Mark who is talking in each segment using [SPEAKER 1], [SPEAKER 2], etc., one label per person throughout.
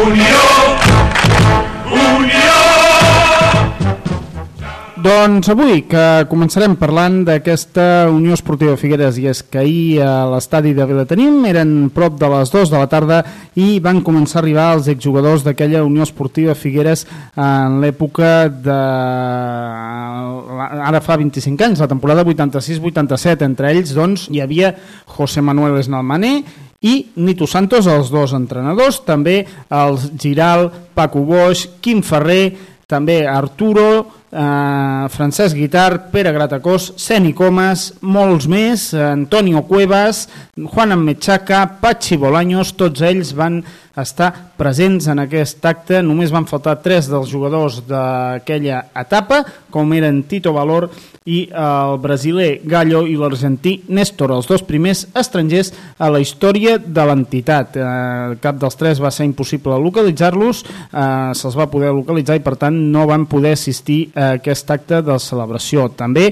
[SPEAKER 1] Unió, Unió.
[SPEAKER 2] Doncs avui que començarem parlant d'aquesta Unió Esportiva Figueres i és que ahir a l'estadi de Vilatenim eren prop de les 2 de la tarda i van començar a arribar els exjugadors d'aquella Unió Esportiva Figueres en l'època de... ara fa 25 anys, la temporada 86-87 entre ells doncs hi havia José Manuel Esnalmané i Nito Santos, els dos entrenadors, també els Giral, Paco Boix, Quim Ferrer, també Arturo, eh, Francesc Guitar, Pere Gratacós, Seni Comas, molts més, Antonio Cuevas, Juan Amechaca, Pachi Bolaños, tots ells van estar presents en aquest acte. Només van faltar tres dels jugadors d'aquella etapa, com eren Tito Valor i el brasiler Gallo i l'argentí Néstor, els dos primers estrangers a la història de l'entitat. Eh, cap dels tres va ser impossible localitzar-los, eh, se'ls va poder localitzar i per tant no van poder assistir a aquest acte de celebració. També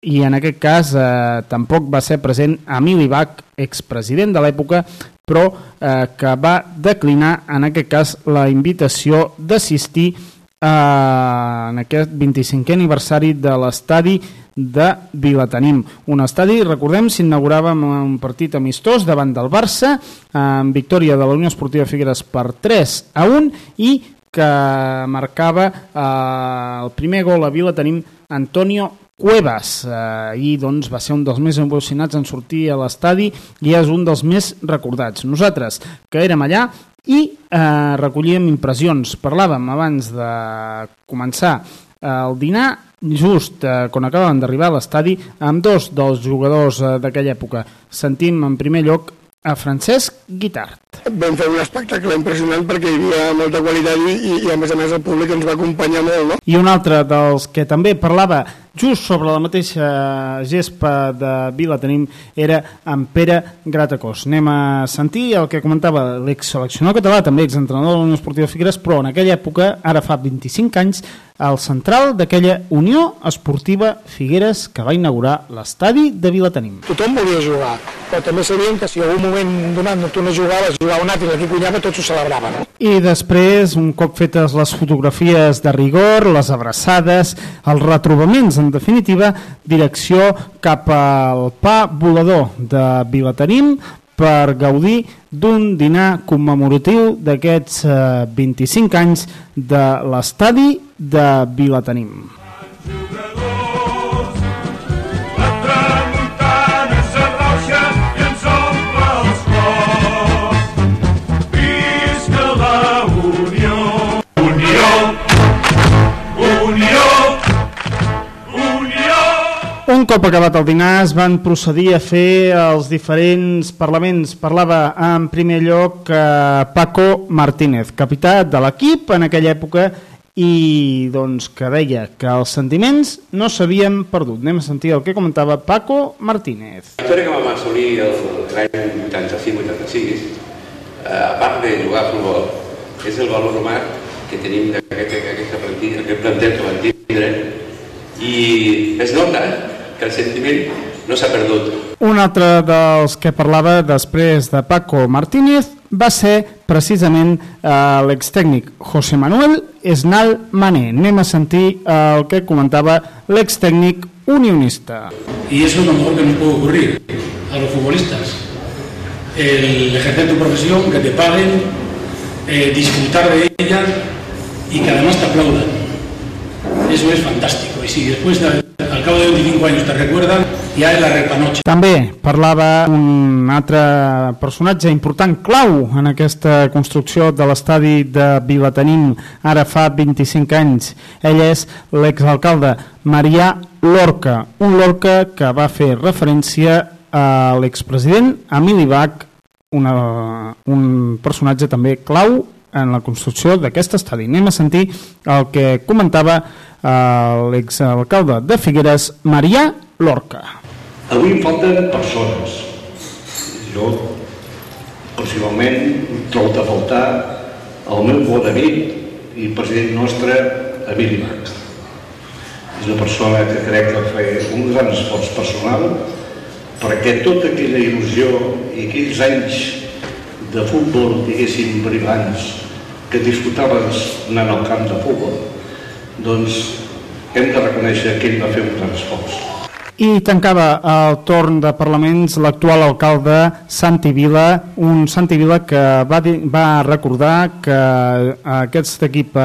[SPEAKER 2] i en aquest cas eh, tampoc va ser present Emili Bach, expresident de l'època, però eh, que va declinar en aquest cas la invitació d'assistir eh, en aquest 25è aniversari de l'estadi de Vilatenim. Un estadi, recordem, s'inaugurava amb un partit amistós davant del Barça, amb victòria de la Unió Esportiva Figueres per 3 a 1 i que marcava eh, el primer gol a Vilatenim Antonio Cuevas. Eh, ahir doncs, va ser un dels més emocionats en sortir a l'estadi i és un dels més recordats. Nosaltres, que érem allà i eh, recollíem impressions, parlàvem abans de començar eh, el dinar just eh, quan acabaven d'arribar a l'estadi amb dos dels jugadors eh, d'aquella època. Sentim en primer lloc a Francesc Guitart.
[SPEAKER 3] Vam fer un espectacle impressionant perquè hi havia molta qualitat i, i, i a més a més el públic ens va acompanyar molt, no?
[SPEAKER 2] I un altre dels que també parlava just sobre la mateixa gespa de Vila tenim era en Pere Gratacós. Anem a sentir el que comentava l'ex-seleccionador català, també exentrenador de la Unió Esportiva Figueres, però en aquella època, ara fa 25 anys, al central d'aquella Unió Esportiva Figueres que va inaugurar l'estadi de Vilatenim.
[SPEAKER 3] Tothom volia jugar, però també sabien que si algun moment donat no tu no jugaves, jugava un altre i l'equip guanyava, tots ho celebraven.
[SPEAKER 2] I després, un cop fetes les fotografies de rigor, les abraçades, els retrobaments, en definitiva, direcció cap al pa volador de Vilatenim per gaudir d'un dinar commemoratiu d'aquests eh, 25 anys de l'estadi de Vilatenim. Un cop acabat el dinar es van procedir a fer els diferents parlaments. Parlava en primer lloc eh, Paco Martínez, capità de l'equip en aquella època i doncs que deia que els sentiments no s'havien perdut. Anem a sentir el que comentava Paco Martínez.
[SPEAKER 4] La victòria que vam assolir l'any 85-86, eh, a part de jugar a futbol, és el valor humà que tenim d'aquest- d'aquesta plantilla, aquest planter que vam tindre, i es nota que el sentiment no s'ha perdut.
[SPEAKER 2] Un altre dels que parlava després de Paco Martínez va ser precisament eh, l'extècnic José Manuel Esnal Mané. Anem a sentir eh, el que comentava l'extècnic unionista.
[SPEAKER 5] Eso es lo mejor que nos puede ocurrir a los futbolistas. El ejercer tu profesión, que te paguen, eh, disfrutar de ella y que además te aplaudan. Eso es fantástico. Y si después, de- al cabo de 25 años, te recuerdan, ya es la repanoche.
[SPEAKER 2] També parlava un altre personatge important, clau, en aquesta construcció de l'estadi de Vilatenim, ara fa 25 anys. Ell és l'exalcalde Marià Lorca, un Lorca que va fer referència a l'expresident Emili Bach, una, un personatge també clau en la construcció d'aquest estadi. Anem a sentir el que comentava eh, l'exalcalde de Figueres, Marià Lorca.
[SPEAKER 6] Avui falten persones. Jo, personalment, trobo a faltar el meu bon amic i president nostre, Emili Bach. És una persona que crec que fa un gran esforç personal perquè tota aquella il·lusió i aquells anys de futbol, diguéssim, privats, que disfrutaves anant al camp de futbol, doncs hem de reconèixer que ell va fer un gran esforç.
[SPEAKER 2] I tancava el torn de parlaments l'actual alcalde Santi Vila, un Santi Vila que va, dir, va recordar que aquest equip eh,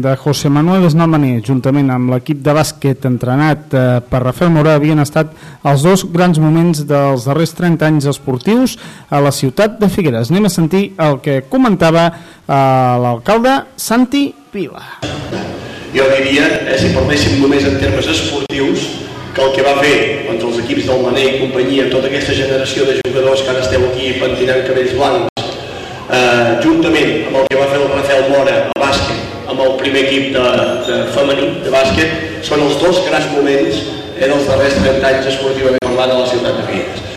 [SPEAKER 2] de José Manuel Esnalmané, juntament amb l'equip de bàsquet entrenat eh, per Rafael Mora, havien estat els dos grans moments dels darrers 30 anys esportius a la ciutat de Figueres. Anem a sentir el que comentava eh, l'alcalde Santi Vila.
[SPEAKER 7] Jo diria, eh, si parléssim només en termes esportius, que el que va fer contra els equips del Mané i companyia, tota aquesta generació de jugadors que ara esteu aquí pentinant cabells blancs, eh, juntament amb el que va fer el Rafael Mora a bàsquet, amb el primer equip de, de femení de bàsquet, són els dos grans moments eh, dels darrers 30 anys esportivament parlant a la ciutat de Figueres.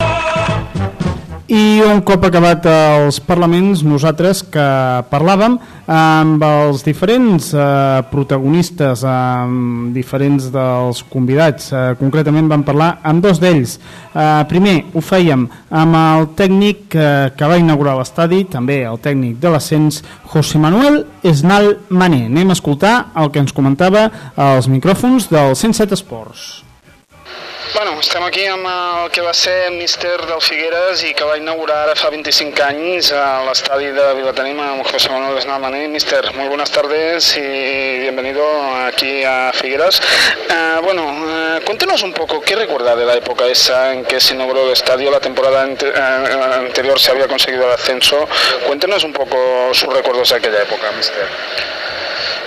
[SPEAKER 2] I un cop acabat els parlaments, nosaltres que parlàvem amb els diferents eh, protagonistes, amb diferents dels convidats, eh, concretament vam parlar amb dos d'ells. Eh, primer ho fèiem amb el tècnic eh, que va inaugurar l'estadi, també el tècnic de l'ascens, José Manuel Esnal Mané. Anem a escoltar el que ens comentava als micròfons del 107 Esports.
[SPEAKER 8] Bueno, estem aquí amb el que va ser míster del Figueres i que va inaugurar fa 25 anys a l'estadi de Vilatenim amb José Manuel Esnalmaní. Míster, muy buenas tardes y bienvenido aquí a Figueras. Uh, bueno, uh, cuéntenos un poco, ¿qué recuerda de la época esa en que se inauguró el estadio? La temporada ante, uh, anterior se había conseguido el ascenso. Cuéntenos un poco sus recuerdos de aquella época, míster.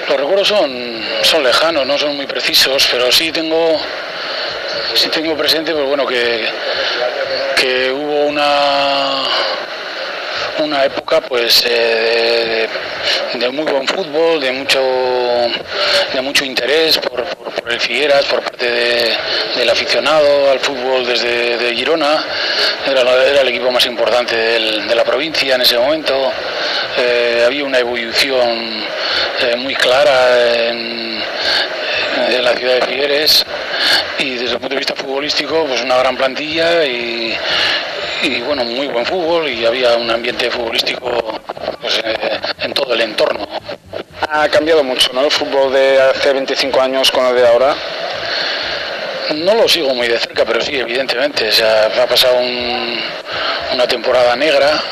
[SPEAKER 5] Los recuerdos son, son lejanos, no son muy precisos, pero sí tengo sí tengo presente pues bueno que, que hubo una una época pues eh, de, muy buen fútbol, de mucho de mucho interés por, el Figueras, por parte de, del aficionado al fútbol desde de Girona, era, era, el equipo más importante de la provincia en ese momento, eh, había una evolución eh, muy clara en, en la ciudad de Figueres y desde el punto de vista futbolístico pues una gran plantilla y, bueno muy buen fútbol y había un ambiente futbolístico pues, eh, en todo el entorno
[SPEAKER 8] ha cambiado mucho ¿no? el fútbol de hace 25 años con el de ahora
[SPEAKER 5] no lo sigo muy de cerca, pero sí, evidentemente. O sea, ha pasado un, una temporada negra.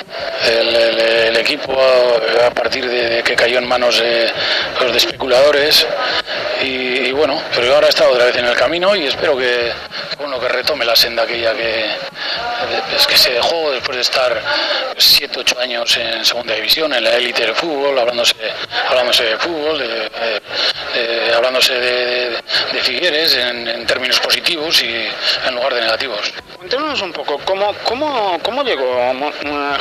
[SPEAKER 5] El, equipo, a partir de que cayó en manos de los especuladores, y, bueno, pero ahora está otra vez en el camino y espero que, bueno, que retome la senda aquella que, es que se dejó después de estar 7, 8 años en segunda división, en la élite del fútbol, hablándose, de fútbol, de, de, hablándose de, de Figueres en, en, términos positivos y en lugar de negativos.
[SPEAKER 8] Cuéntanos un poco, ¿cómo, cómo, cómo llegó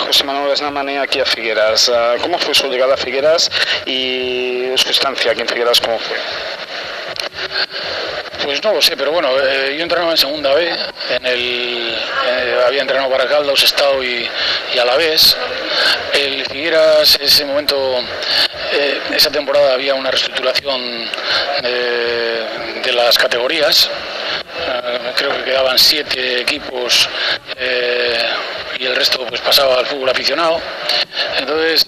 [SPEAKER 8] José Manuel Esnamane aquí a Figueras? ¿Cómo fue su llegada a Figueras y su estancia aquí en Figueras? ¿Cómo fue?
[SPEAKER 5] Pues no lo sé, pero bueno, eh, yo entrenaba en segunda B, en el, eh, había entrenado para Caldas, Estado y, y Alavés. El Figueras, en ese momento, eh, esa temporada había una reestructuración de, de las categorías. creo que quedaban siete equipos y el resto pues pasaba al fútbol aficionado. Entonces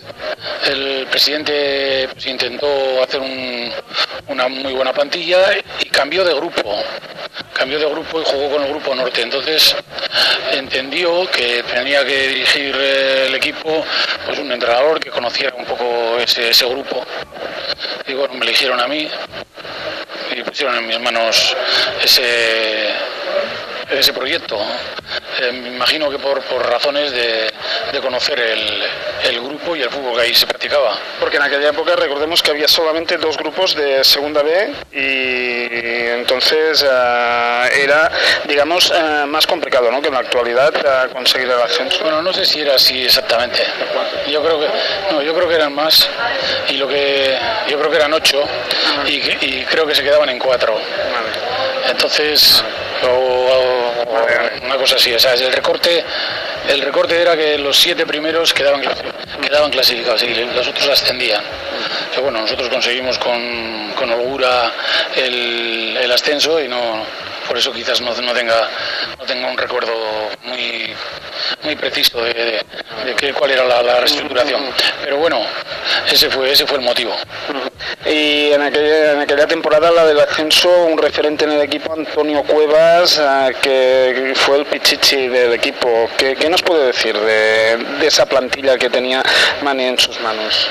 [SPEAKER 5] el presidente pues, intentó hacer un, una muy buena plantilla y cambió de grupo. Cambió de grupo y jugó con el grupo norte. Entonces entendió que tenía que dirigir el equipo pues un entrenador que conociera un poco ese, ese grupo. Y bueno, me eligieron a mí y pusieron en mis manos ese ese proyecto. Eh, me imagino que por, por razones de, de conocer el, el, grupo y el fútbol que ahí se practicaba.
[SPEAKER 8] Porque en aquella época recordemos que había solamente dos grupos de segunda B y entonces uh, era, digamos, uh, más complicado ¿no? que en la actualidad conseguir el ascenso.
[SPEAKER 5] Bueno, no sé si era así exactamente. Yo creo que, no, yo creo que eran más y lo que yo creo que eran ocho y, y creo que se quedaban en cuatro. Entonces, o, o, una cosa así, o sea, el recorte, el recorte era que los siete primeros quedaban, quedaban clasificados y los otros ascendían. Pero bueno, nosotros conseguimos con, con holgura el, ascenso y no, por eso quizás no, no, tenga, no tenga un recuerdo muy, muy preciso de, de- cuál era la reestructuración. Pero bueno, ese fue, ese fue el motivo.
[SPEAKER 8] Y en aquella, en aquella temporada, la del ascenso, un referente en el equipo, Antonio Cuevas, eh, que fue el pichichi del equipo. ¿Qué, qué nos puede decir de, de esa plantilla que tenía Mani en sus manos?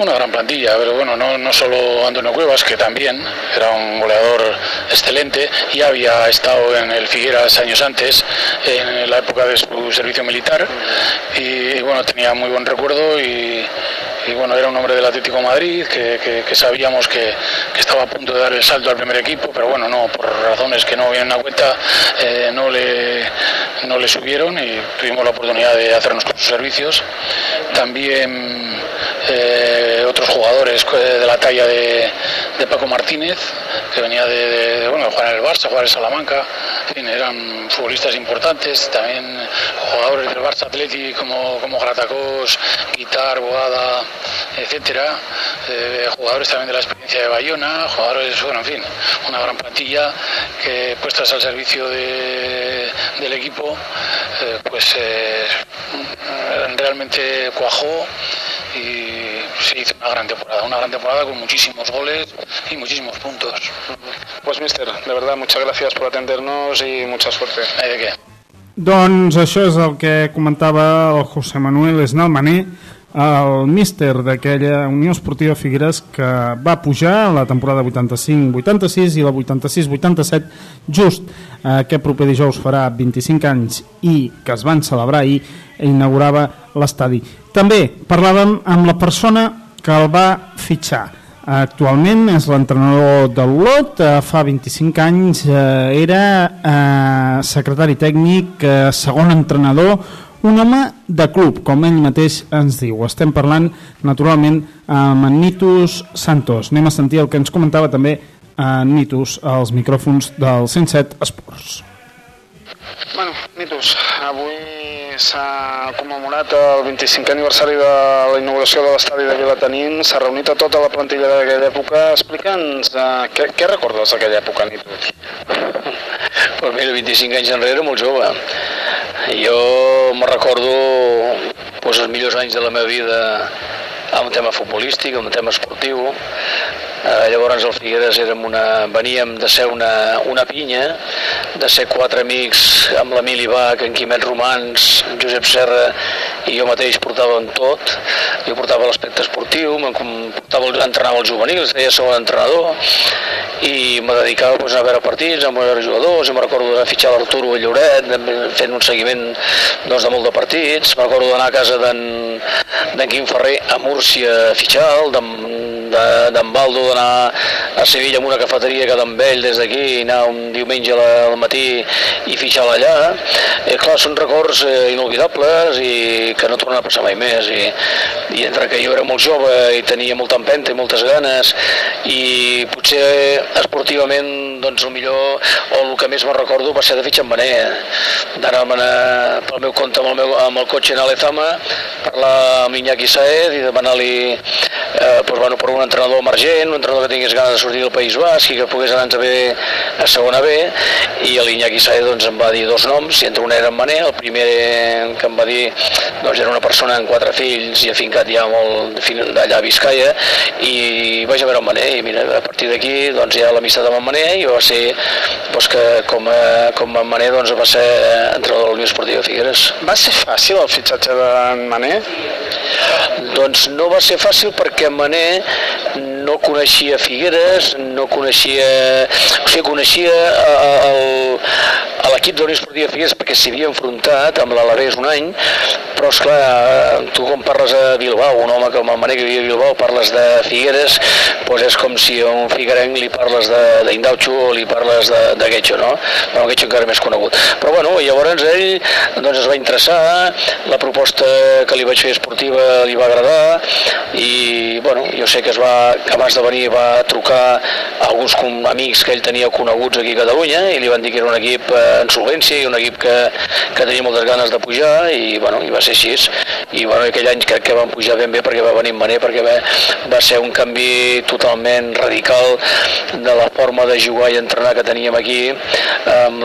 [SPEAKER 5] Una gran plantilla, pero bueno, no, no solo Antonio Cuevas, que también era un goleador excelente, ya había estado en el Figueras años antes, en la época de su servicio militar, y, bueno, tenía muy buen recuerdo y, y, bueno, era un hombre del Atlético Madrid, que, sabíamos que, que estaba a punto de dar el salto al primer equipo, pero bueno, no, por razones que no vienen a cuenta, eh, no, le, no le subieron y tuvimos la oportunidad de hacernos con sus servicios. También eh, otros jugadores eh, de la talla de, Paco Martínez, que venía de, bueno, jugar en el Barça, jugar en Salamanca, eran futbolistas importantes, también jugadores del Barça Atleti como, como Gratacós, Guitar, Boada, etcétera, eh, jugadores también de la experiencia de Bayona, jugadores, bueno, en fin, una gran plantilla que puestas al servicio de- del equipo, eh, pues realmente cuajó y se hizo una gran temporada, una gran temporada con muchísimos goles y muchísimos puntos.
[SPEAKER 8] Pues, mister, de verdad, muchas gracias por atendernos y mucha suerte.
[SPEAKER 5] ¿De qué?
[SPEAKER 2] Doncs això és el que comentava el José Manuel Esnalmané, el míster d'aquella Unió Esportiva Figueres que va pujar la temporada 85-86 i la 86-87 just eh, aquest proper dijous farà 25 anys i que es van celebrar i inaugurava l'estadi. També parlàvem amb la persona que el va fitxar. Actualment és l'entrenador de l'Olot, eh, fa 25 anys eh, era secretari tècnic, segon entrenador, un home de club, com ell mateix ens diu. Estem parlant, naturalment, amb en Nitus Santos. Anem a sentir el que ens comentava també en Nitus als micròfons del 107 Esports.
[SPEAKER 8] Bueno, Nitus, avui s'ha commemorat el 25è aniversari de la inauguració de l'estadi de Vilatenim, s'ha reunit a tota la plantilla d'aquella època. Explica'ns uh, què, què recordes d'aquella època, Nitus?
[SPEAKER 9] Pues mira, 25 anys enrere, molt jove. Jo me recordo pues, els millors anys de la meva vida amb tema futbolístic, amb tema esportiu. Eh, llavors al Figueres érem una, veníem de ser una, una pinya, de ser quatre amics amb l'Emili Bach, en Quimet Romans, en Josep Serra i jo mateix portàvem tot. Jo portava l'aspecte esportiu, me'n portava, el- entrenava els juvenils, feia segon entrenador i me dedicava pues, a veure partits, a veure jugadors, i me recordo de fitxar l'Arturo Lloret, fent un seguiment doncs, de molt de partits, me recordo d'anar a casa d'en Quim Ferrer a Múrcia a fitxar-lo, d'en de- d'en Baldo d'anar a Sevilla amb una cafeteria que d'en ell des d'aquí i anar un diumenge al matí i fitxar-la allà. Eh, clar, són records eh, inolvidables i que no tornen a passar mai més i, i entre que jo era molt jove i tenia molta empenta i moltes ganes i potser esportivament doncs el millor o el que més me'n recordo va ser de fitxar amb Mané d'anar-me'n a- pel meu compte amb el, meu, amb el cotxe a l'Ezama parlar amb l'Iñaki Saez i demanar-li eh, doncs, bueno, per un entrenador emergent, un entrenador que tingués ganes de sortir del País Basc i que pogués anar-nos a bé a segona B i l'Iñaki Saez doncs, em va dir dos noms i entre un era en Mané, el primer que em va dir doncs, era una persona amb quatre fills i afincat ja molt d'allà a Vizcaya i vaig a veure en Mané i mira, a partir d'aquí doncs, hi ha l'amistat amb en Mané i va ser doncs, que com a, com a Mané doncs, va ser entrenador de la Unió Esportiva Figueres.
[SPEAKER 8] Va ser fàcil el fitxatge d'en Mané?
[SPEAKER 9] Doncs no va ser fàcil perquè Mané no coneixia Figueres, no coneixia... O sigui, coneixia eh, a l'equip de la Unió Esportiva Figueres perquè s'hi havia enfrontat amb l'Alavés un any, però esclar, tu quan parles a Bilbao, un home com el Mané que vivia a Bilbao, parles de Figueres, doncs és com si a un figuerenc li parles d'Indauxo o li parles de, de Getxo, no? Bueno, Getxo encara més conegut. Però bueno, llavors ell doncs, es va interessar, la proposta que li vaig fer esportiva li va agradar i bueno, jo sé que es va, abans de venir va trucar alguns amics que ell tenia coneguts aquí a Catalunya i li van dir que era un equip eh, en solvència i un equip que, que tenia moltes ganes de pujar i, bueno, i va ser així i bueno, aquell any crec que van pujar ben bé perquè va venir en Mané perquè va, va ser un canvi totalment radical de la forma de jugar i entrenar que teníem aquí amb,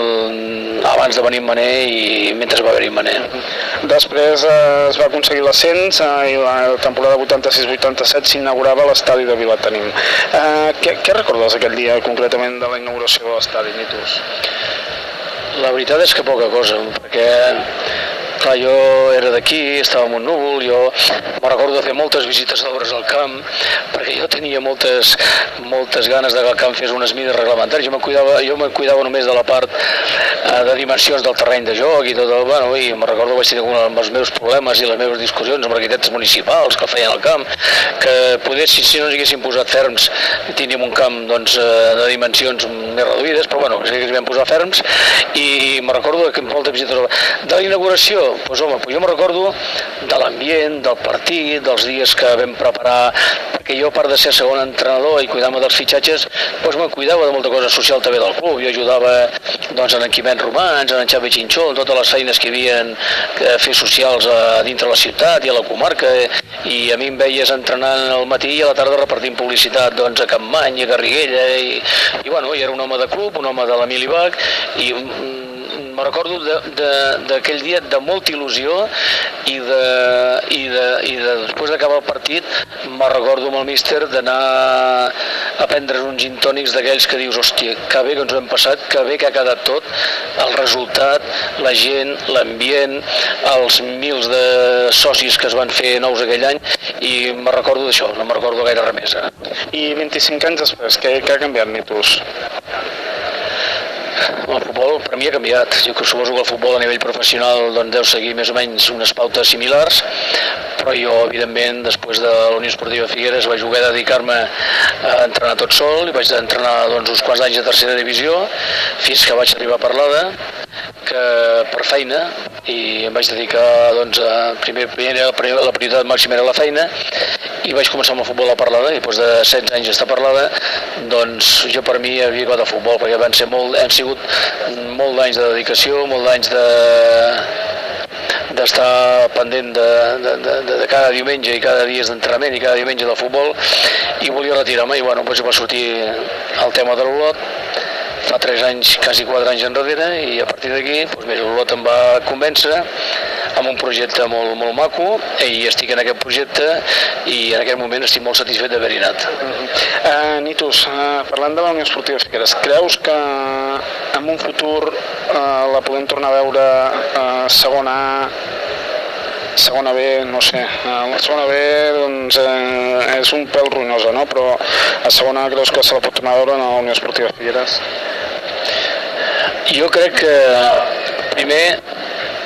[SPEAKER 9] abans de venir en Mané i mentre va haver-hi Mané.
[SPEAKER 8] Després eh, es va aconseguir l'ascens eh, i la temporada 86-87 s'inaugurava l'estadi de Vilatenim. Eh, què, què recordes aquell dia concretament de la inauguració de l'estadi, Nitus?
[SPEAKER 9] La veritat és que poca cosa, perquè clar, jo era d'aquí, estava en un núvol, jo me recordo de fer moltes visites d'obres al camp, perquè jo tenia moltes, moltes ganes de que el camp fes unes mides reglamentàries, jo me cuidava, jo me cuidava només de la part eh, de dimensions del terreny de joc i tot el, bueno, i me recordo vaig tenir amb els meus problemes i les meves discussions amb arquitectes municipals que feien el camp, que poder, si, si no ens haguessin posat ferms, tindríem un camp doncs, eh, de dimensions més reduïdes, però bueno, ens vam posar ferms i me recordo que moltes visites de la inauguració, doncs home, doncs jo me recordo de l'ambient, del partit, dels dies que vam preparar, perquè jo a part de ser segon entrenador i cuidar-me dels fitxatges, doncs me cuidava de molta cosa social també del club, jo ajudava doncs, en Quimet Romans, en Xavi Xinxó, en totes les feines que hi havia a fer socials a dintre la ciutat i a la comarca, i a mi em veies entrenant al matí i a la tarda repartint publicitat doncs, a Campmany, a Garriguella, i, i bueno, i era un home de club, un home de l'Emili Bach, i mm, me recordo d'aquell dia de molta il·lusió i, de, i, de, i de, després d'acabar el partit me recordo amb el míster d'anar a prendre uns gin tònics d'aquells que dius, hòstia, que bé que ens ho hem passat, que bé que ha quedat tot, el resultat, la gent, l'ambient, els mils de socis que es van fer nous aquell any i me recordo d'això, no me recordo gaire res més. Eh?
[SPEAKER 8] I 25 anys després, què, què ha canviat Mitus?
[SPEAKER 9] El futbol per mi ha canviat. Jo que suposo que el futbol a nivell professional doncs, deu seguir més o menys unes pautes similars, però jo, evidentment, després de la Unió Esportiva Figueres vaig voler dedicar-me a entrenar tot sol i vaig entrenar doncs, uns quants anys de tercera divisió fins que vaig arribar a Parlada que per feina i em vaig dedicar doncs, a primer, primer la prioritat màxima era la feina i vaig començar amb el futbol a Parlada i després de 16 anys a Parlada doncs jo per mi havia acabat el futbol perquè van ser molt, han sigut molt d'anys de dedicació, molt d'anys de d'estar pendent de, de, de, de, cada diumenge i cada dia d'entrenament i cada diumenge del futbol i volia retirar-me i bueno, doncs va sortir el tema de l'Olot fa 3 anys, quasi 4 anys enrere i a partir d'aquí doncs, l'Olot em va convèncer amb un projecte molt, molt maco i estic en aquest projecte i en aquest moment estic molt satisfet d'haver-hi anat. Uh -huh.
[SPEAKER 8] uh, Nitus, uh, parlant de la Unió Esportiva Figueres, creus que en un futur uh, la podem tornar a veure uh, segona A segona B, no sé, la segona B doncs, eh, és un pèl ruïnosa, no? però a segona creus que se la pot tornar a veure en la Unió Esportiva Figueres?
[SPEAKER 9] Jo crec que primer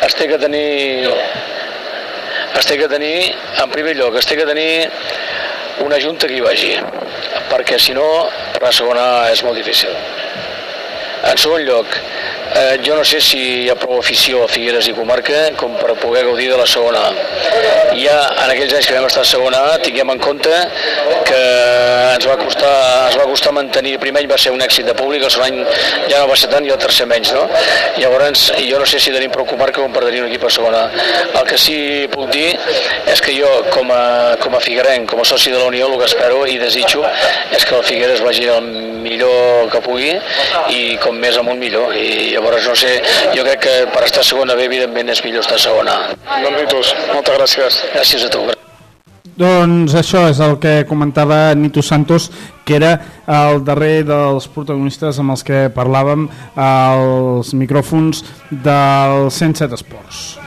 [SPEAKER 9] es té que tenir es té que tenir, en primer lloc, es té que tenir una junta que hi vagi, perquè si no, la segona és molt difícil. En segon lloc, eh, jo no sé si hi ha prou afició a Figueres i comarca com per poder gaudir de la segona. Ja en aquells anys que vam estar a segona tinguem en compte que ens va costar, ens va costar mantenir, el primer any va ser un èxit de públic, el segon any ja no va ser tant i el tercer menys, no? Llavors, jo no sé si tenim prou comarca com per tenir un equip a segona. El que sí puc dir és que jo, com a, com a figuerenc, com a soci de la Unió, el que espero i desitjo és que el Figueres vagi el millor que pugui i com més amunt millor. I llavors, no sé, jo crec que per estar segona B, evidentment, és millor estar segona.
[SPEAKER 8] Doncs Nitus, moltes gràcies.
[SPEAKER 9] Gràcies a tu.
[SPEAKER 2] Doncs això és el que comentava Nito Santos, que era el darrer dels protagonistes amb els que parlàvem als micròfons del 107 Esports.